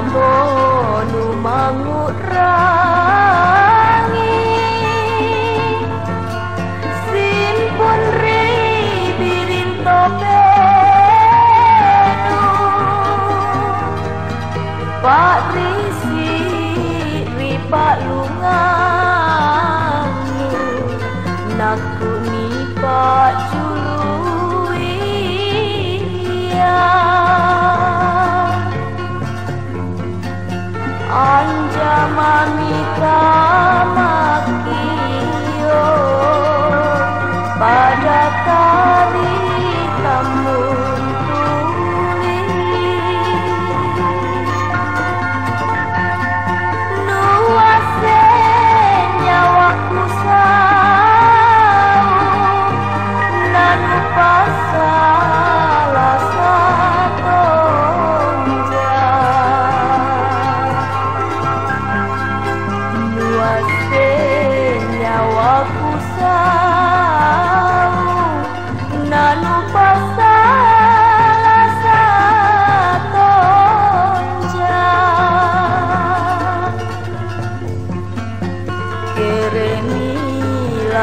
Tambonu mangut Pak Risi Ripak lungang Naku ni Pak Juluia Anjamami kau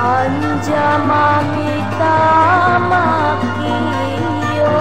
अञ्जमा यो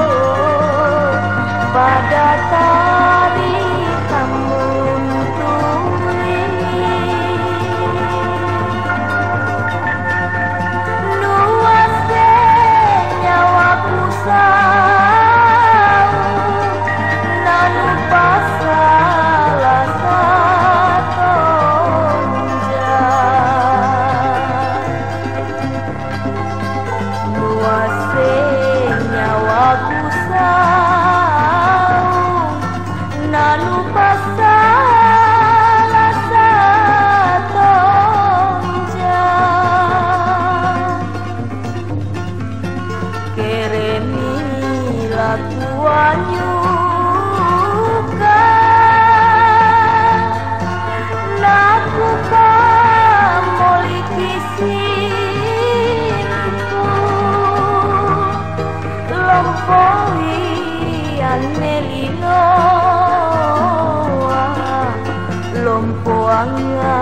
nelinoa lompoangnya